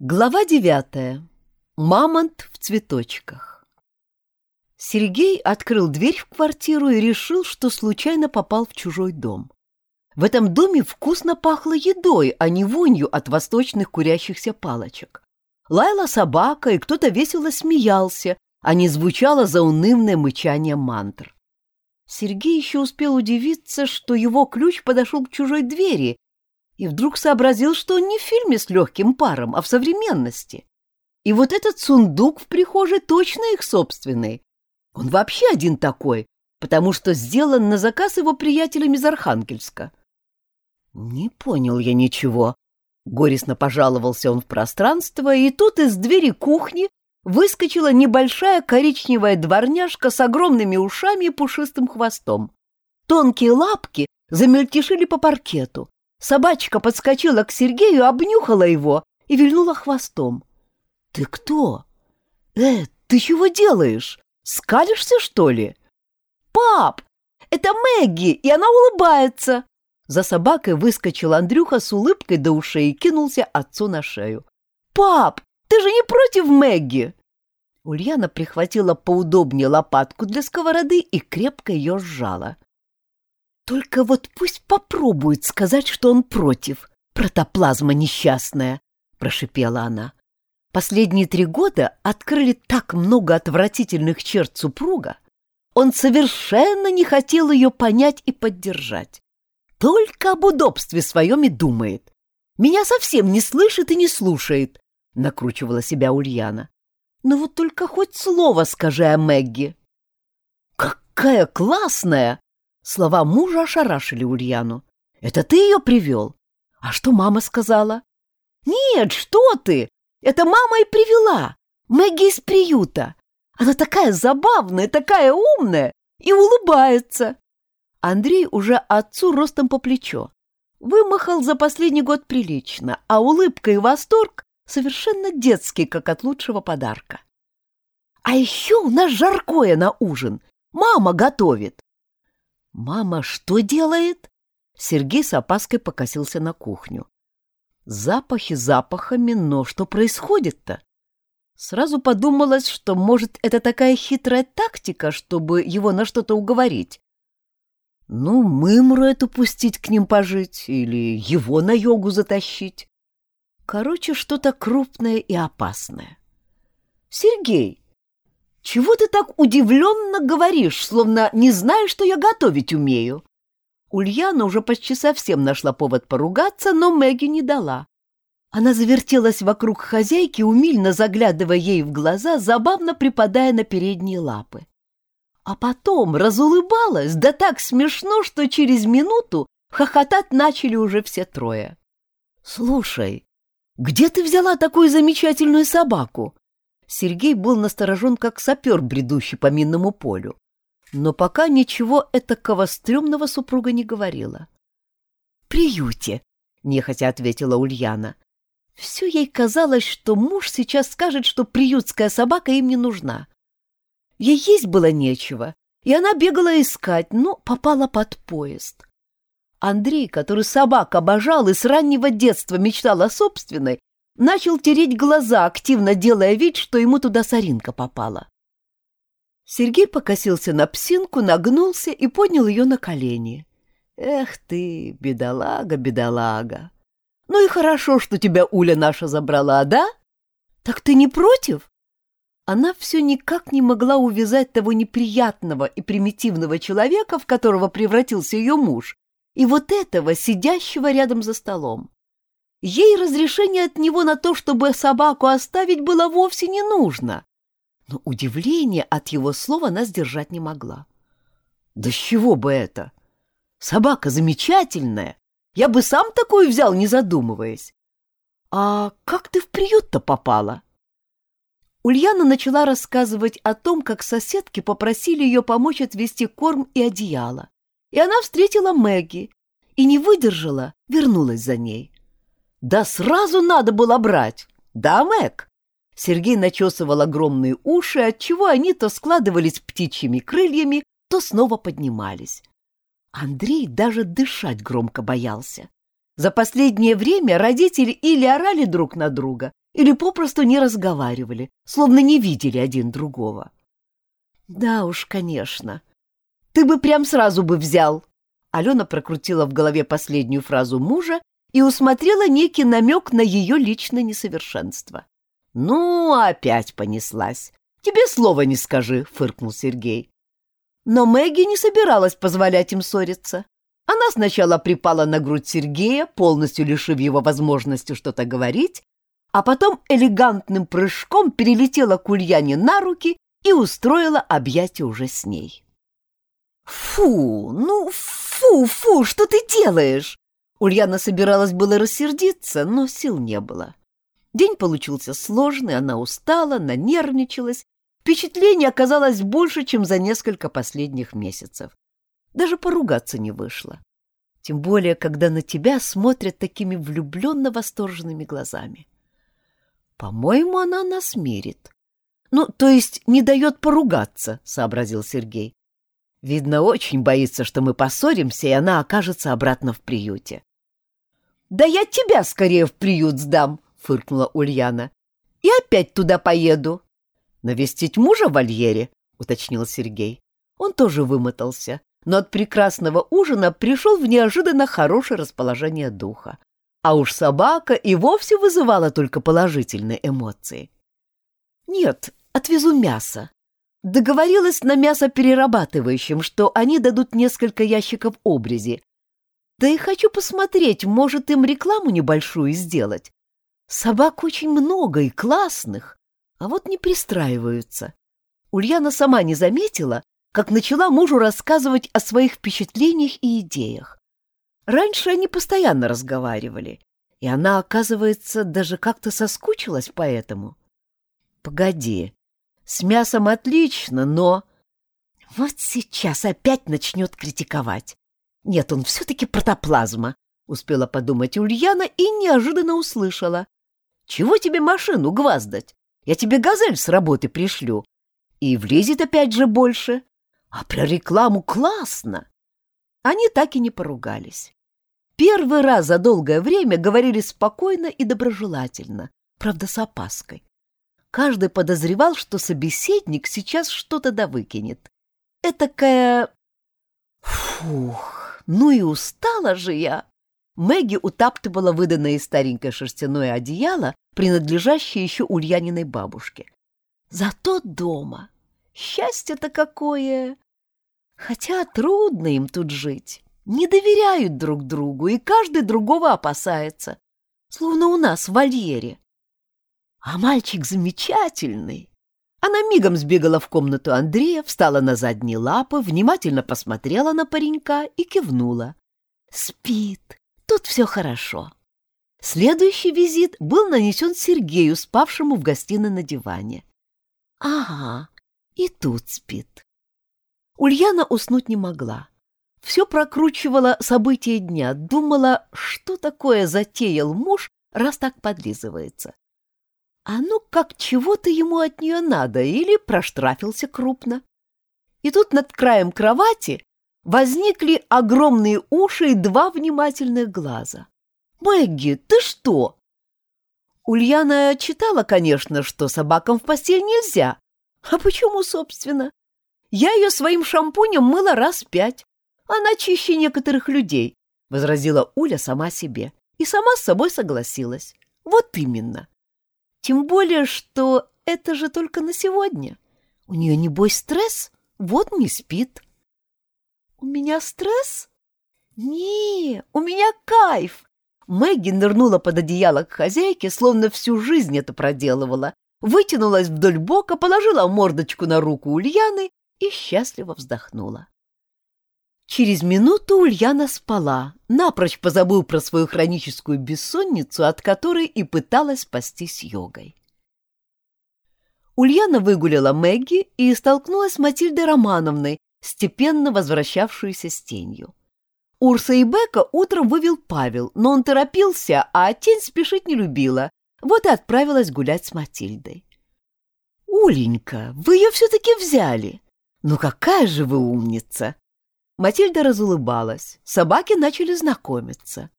Глава девятая. Мамонт в цветочках. Сергей открыл дверь в квартиру и решил, что случайно попал в чужой дом. В этом доме вкусно пахло едой, а не вонью от восточных курящихся палочек. Лаяла собака, и кто-то весело смеялся, а не звучало заунывное мычание мантр. Сергей еще успел удивиться, что его ключ подошел к чужой двери, и вдруг сообразил, что он не в фильме с легким паром, а в современности. И вот этот сундук в прихожей точно их собственный. Он вообще один такой, потому что сделан на заказ его приятелям из Архангельска. «Не понял я ничего», — горестно пожаловался он в пространство, и тут из двери кухни выскочила небольшая коричневая дворняжка с огромными ушами и пушистым хвостом. Тонкие лапки замельтешили по паркету. Собачка подскочила к Сергею, обнюхала его и вильнула хвостом. — Ты кто? Э, ты чего делаешь? Скалишься, что ли? — Пап, это Мэгги, и она улыбается. За собакой выскочил Андрюха с улыбкой до ушей и кинулся отцу на шею. — Пап, ты же не против Мэгги? Ульяна прихватила поудобнее лопатку для сковороды и крепко ее сжала. — только вот пусть попробует сказать, что он против. Протоплазма несчастная, — прошипела она. Последние три года открыли так много отвратительных черт супруга. Он совершенно не хотел ее понять и поддержать. Только об удобстве своем и думает. Меня совсем не слышит и не слушает, — накручивала себя Ульяна. Но вот только хоть слово скажи о Мэгги. «Какая классная!» Слова мужа ошарашили Ульяну. «Это ты ее привел? А что мама сказала?» «Нет, что ты! Это мама и привела! Мэгги из приюта! Она такая забавная, такая умная и улыбается!» Андрей уже отцу ростом по плечо. Вымахал за последний год прилично, а улыбка и восторг совершенно детский, как от лучшего подарка. «А еще у нас жаркое на ужин. Мама готовит. «Мама что делает?» Сергей с опаской покосился на кухню. Запахи запахами, но что происходит-то? Сразу подумалось, что, может, это такая хитрая тактика, чтобы его на что-то уговорить. Ну, мымру эту пустить к ним пожить или его на йогу затащить. Короче, что-то крупное и опасное. «Сергей, «Чего ты так удивленно говоришь, словно не знаешь, что я готовить умею?» Ульяна уже почти совсем нашла повод поругаться, но Мэгги не дала. Она завертелась вокруг хозяйки, умильно заглядывая ей в глаза, забавно припадая на передние лапы. А потом разулыбалась, да так смешно, что через минуту хохотать начали уже все трое. «Слушай, где ты взяла такую замечательную собаку?» Сергей был насторожен, как сапер, бредущий по минному полю. Но пока ничего этакого стрёмного супруга не говорила. «Приюте», — нехотя ответила Ульяна. Все ей казалось, что муж сейчас скажет, что приютская собака им не нужна. Ей есть было нечего, и она бегала искать, но попала под поезд. Андрей, который собак обожал и с раннего детства мечтал о собственной, начал тереть глаза, активно делая вид, что ему туда соринка попала. Сергей покосился на псинку, нагнулся и поднял ее на колени. «Эх ты, бедолага, бедолага! Ну и хорошо, что тебя Уля наша забрала, да? Так ты не против?» Она все никак не могла увязать того неприятного и примитивного человека, в которого превратился ее муж, и вот этого, сидящего рядом за столом. Ей разрешение от него на то, чтобы собаку оставить, было вовсе не нужно. Но удивление от его слова она сдержать не могла. «Да с чего бы это? Собака замечательная. Я бы сам такую взял, не задумываясь. А как ты в приют-то попала?» Ульяна начала рассказывать о том, как соседки попросили ее помочь отвезти корм и одеяло. И она встретила Мэгги и не выдержала, вернулась за ней. Да сразу надо было брать. Да, Мэг? Сергей начесывал огромные уши, отчего они то складывались птичьими крыльями, то снова поднимались. Андрей даже дышать громко боялся. За последнее время родители или орали друг на друга, или попросту не разговаривали, словно не видели один другого. Да уж, конечно. Ты бы прям сразу бы взял. Алена прокрутила в голове последнюю фразу мужа и усмотрела некий намек на ее личное несовершенство. «Ну, опять понеслась. Тебе слова не скажи», — фыркнул Сергей. Но Мэгги не собиралась позволять им ссориться. Она сначала припала на грудь Сергея, полностью лишив его возможности что-то говорить, а потом элегантным прыжком перелетела к Ульяне на руки и устроила объятие уже с ней. «Фу, ну фу, фу, что ты делаешь?» Ульяна собиралась было рассердиться, но сил не было. День получился сложный, она устала, нанервничалась. Впечатление оказалось больше, чем за несколько последних месяцев. Даже поругаться не вышло. Тем более, когда на тебя смотрят такими влюбленно-восторженными глазами. По-моему, она нас мирит. Ну, то есть не дает поругаться, — сообразил Сергей. Видно, очень боится, что мы поссоримся, и она окажется обратно в приюте. «Да я тебя скорее в приют сдам!» — фыркнула Ульяна. «И опять туда поеду!» «Навестить мужа в вольере?» — уточнил Сергей. Он тоже вымотался, но от прекрасного ужина пришел в неожиданно хорошее расположение духа. А уж собака и вовсе вызывала только положительные эмоции. «Нет, отвезу мясо. Договорилась на мясоперерабатывающем, что они дадут несколько ящиков обрези, да и хочу посмотреть, может им рекламу небольшую сделать. Собак очень много и классных, а вот не пристраиваются. Ульяна сама не заметила, как начала мужу рассказывать о своих впечатлениях и идеях. Раньше они постоянно разговаривали, и она, оказывается, даже как-то соскучилась по этому. Погоди, с мясом отлично, но... Вот сейчас опять начнет критиковать. Нет, он все-таки протоплазма, успела подумать Ульяна и неожиданно услышала. Чего тебе машину гваздать? Я тебе газель с работы пришлю. И влезет опять же больше. А про рекламу классно. Они так и не поругались. Первый раз за долгое время говорили спокойно и доброжелательно, правда, с опаской. Каждый подозревал, что собеседник сейчас что-то довыкинет. Этакая... Фух! Ну и устала же я. Мэгги утаптывала выданное старенькое шерстяное одеяло, принадлежащее еще Ульяниной бабушке. Зато дома. Счастье-то какое! Хотя трудно им тут жить. Не доверяют друг другу, и каждый другого опасается. Словно у нас в вольере. А мальчик замечательный. Она мигом сбегала в комнату Андрея, встала на задние лапы, внимательно посмотрела на паренька и кивнула. «Спит. Тут все хорошо». Следующий визит был нанесен Сергею, спавшему в гостиной на диване. «Ага, и тут спит». Ульяна уснуть не могла. Все прокручивала события дня, думала, что такое затеял муж, раз так подлизывается. А ну как чего-то ему от нее надо или проштрафился крупно. И тут над краем кровати возникли огромные уши и два внимательных глаза. «Мэгги, ты что?» Ульяна читала, конечно, что собакам в постель нельзя. А почему, собственно? Я ее своим шампунем мыла раз пять. Она чище некоторых людей, — возразила Уля сама себе. И сама с собой согласилась. Вот именно. Тем более, что это же только на сегодня. У нее, небось, стресс, вот не спит. У меня стресс? Не, у меня кайф. Мэгги нырнула под одеяло к хозяйке, словно всю жизнь это проделывала, вытянулась вдоль бока, положила мордочку на руку Ульяны и счастливо вздохнула. Через минуту Ульяна спала, напрочь позабыв про свою хроническую бессонницу, от которой и пыталась спастись йогой. Ульяна выгуляла Мэгги и столкнулась с Матильдой Романовной, степенно возвращавшуюся с тенью. Урса и Бека утром вывел Павел, но он торопился, а тень спешить не любила, вот и отправилась гулять с Матильдой. «Уленька, вы ее все-таки взяли! Ну какая же вы умница!» Матильда разулыбалась. Собаки начали знакомиться.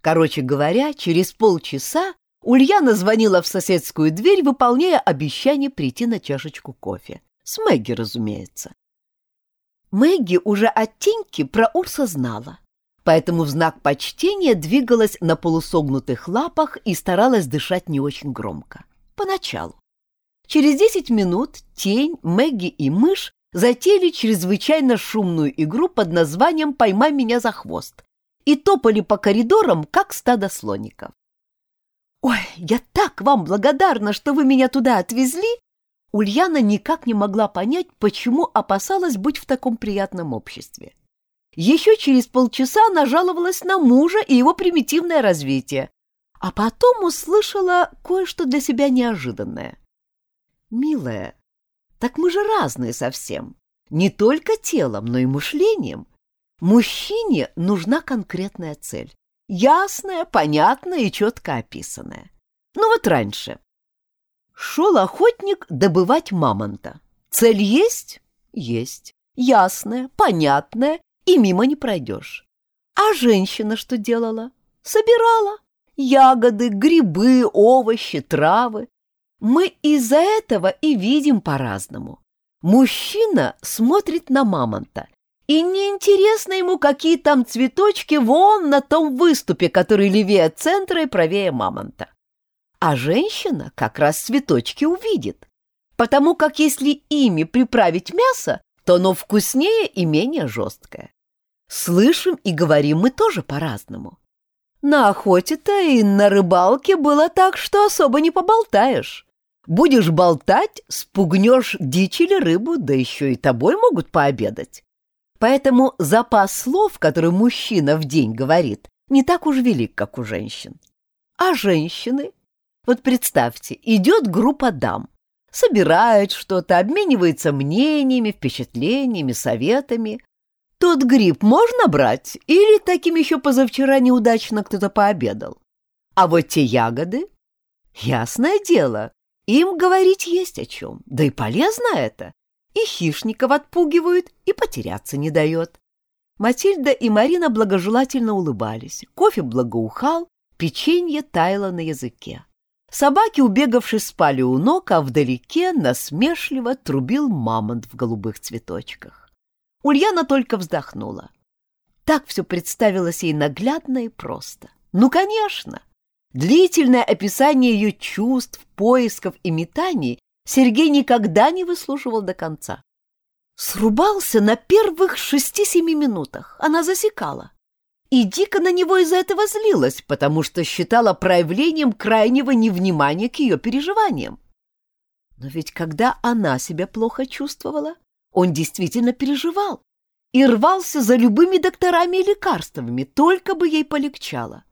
Короче говоря, через полчаса Ульяна звонила в соседскую дверь, выполняя обещание прийти на чашечку кофе. С Мэгги, разумеется. Мэгги уже от Теньки про Урса знала, поэтому в знак почтения двигалась на полусогнутых лапах и старалась дышать не очень громко. Поначалу. Через десять минут Тень, Мэгги и Мышь затеяли чрезвычайно шумную игру под названием «Поймай меня за хвост» и топали по коридорам, как стадо слоников. «Ой, я так вам благодарна, что вы меня туда отвезли!» Ульяна никак не могла понять, почему опасалась быть в таком приятном обществе. Еще через полчаса она жаловалась на мужа и его примитивное развитие, а потом услышала кое-что для себя неожиданное. «Милая, так мы же разные совсем, не только телом, но и мышлением. Мужчине нужна конкретная цель, ясная, понятная и четко описанная. Ну вот раньше. Шел охотник добывать мамонта. Цель есть? Есть. Ясная, понятная, и мимо не пройдешь. А женщина что делала? Собирала. Ягоды, грибы, овощи, травы. Мы из-за этого и видим по-разному. Мужчина смотрит на мамонта, и неинтересно ему, какие там цветочки вон на том выступе, который левее центра и правее мамонта. А женщина как раз цветочки увидит, потому как если ими приправить мясо, то оно вкуснее и менее жесткое. Слышим и говорим мы тоже по-разному. На охоте-то и на рыбалке было так, что особо не поболтаешь. Будешь болтать, спугнешь дичь или рыбу, да еще и тобой могут пообедать. Поэтому запас слов, который мужчина в день говорит, не так уж велик, как у женщин. А женщины? Вот представьте, идет группа дам, собирает что-то, обменивается мнениями, впечатлениями, советами. Тот гриб можно брать или таким еще позавчера неудачно кто-то пообедал? А вот те ягоды? Ясное дело, им говорить есть о чем, да и полезно это. И хищников отпугивают, и потеряться не дает. Матильда и Марина благожелательно улыбались. Кофе благоухал, печенье таяло на языке. Собаки, убегавшись, спали у ног, а вдалеке насмешливо трубил мамонт в голубых цветочках. Ульяна только вздохнула. Так все представилось ей наглядно и просто. Ну, конечно! Длительное описание ее чувств, поисков и метаний Сергей никогда не выслушивал до конца. Срубался на первых шести-семи минутах. Она засекала. И дико на него из-за этого злилась, потому что считала проявлением крайнего невнимания к ее переживаниям. Но ведь когда она себя плохо чувствовала, он действительно переживал и рвался за любыми докторами и лекарствами, только бы ей полегчало.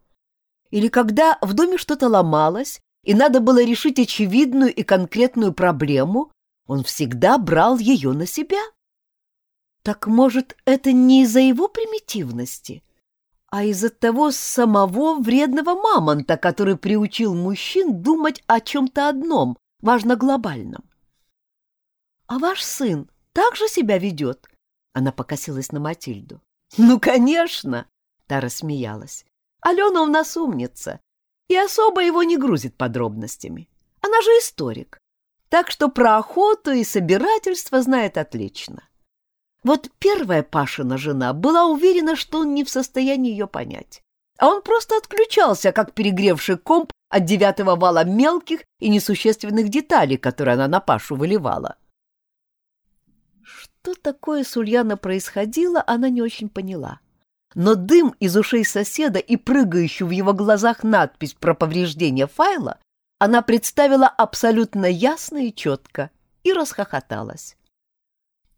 Или когда в доме что-то ломалось, и надо было решить очевидную и конкретную проблему, он всегда брал ее на себя. Так, может, это не из-за его примитивности, а из-за того самого вредного мамонта, который приучил мужчин думать о чем-то одном, важно глобальном. «А ваш сын так же себя ведет?» Она покосилась на Матильду. «Ну, конечно!» — та рассмеялась. Алена у нас умница и особо его не грузит подробностями. Она же историк, так что про охоту и собирательство знает отлично. Вот первая Пашина жена была уверена, что он не в состоянии ее понять, а он просто отключался, как перегревший комп от девятого вала мелких и несущественных деталей, которые она на Пашу выливала. Что такое с Ульяна происходило, она не очень поняла но дым из ушей соседа и прыгающую в его глазах надпись про повреждение файла она представила абсолютно ясно и четко и расхохоталась.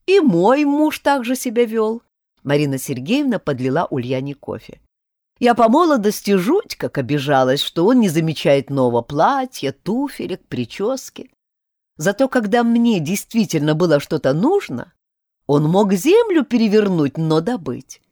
«И мой муж также себя вел», — Марина Сергеевна подлила Ульяне кофе. «Я по молодости жуть как обижалась, что он не замечает нового платья, туфелек, прически. Зато когда мне действительно было что-то нужно, он мог землю перевернуть, но добыть.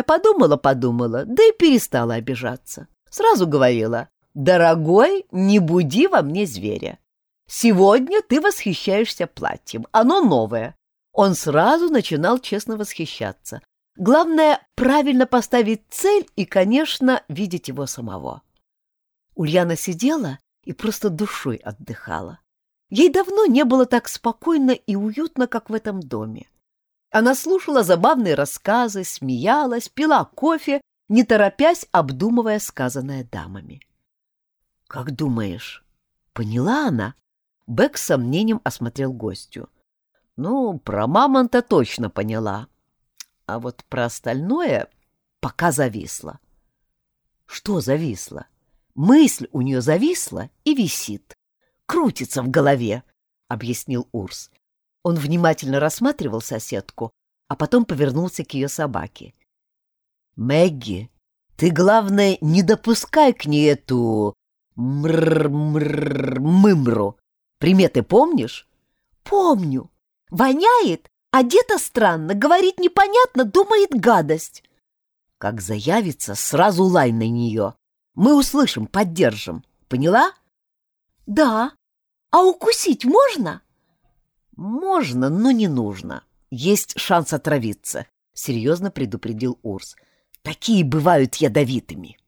Я подумала-подумала, да и перестала обижаться. Сразу говорила, «Дорогой, не буди во мне зверя. Сегодня ты восхищаешься платьем, оно новое». Он сразу начинал честно восхищаться. Главное, правильно поставить цель и, конечно, видеть его самого. Ульяна сидела и просто душой отдыхала. Ей давно не было так спокойно и уютно, как в этом доме. Она слушала забавные рассказы, смеялась, пила кофе, не торопясь, обдумывая сказанное дамами. «Как думаешь, поняла она?» Бэк с сомнением осмотрел гостю. «Ну, про мамонта точно поняла. А вот про остальное пока зависла». «Что зависло?» Мысль у нее зависла и висит крутится в голове, — объяснил Урс. Он внимательно рассматривал соседку, а потом повернулся к ее собаке. — Мэгги, ты, главное, не допускай к ней эту... мр-мр-мымру. Приметы помнишь? — Помню. Воняет, одета странно, говорит непонятно, думает гадость. Как заявится, сразу лай на нее. Мы услышим, поддержим. Поняла? — Да, а укусить можно? Можно, но не нужно. Есть шанс отравиться, серьезно предупредил Урс. Такие бывают ядовитыми.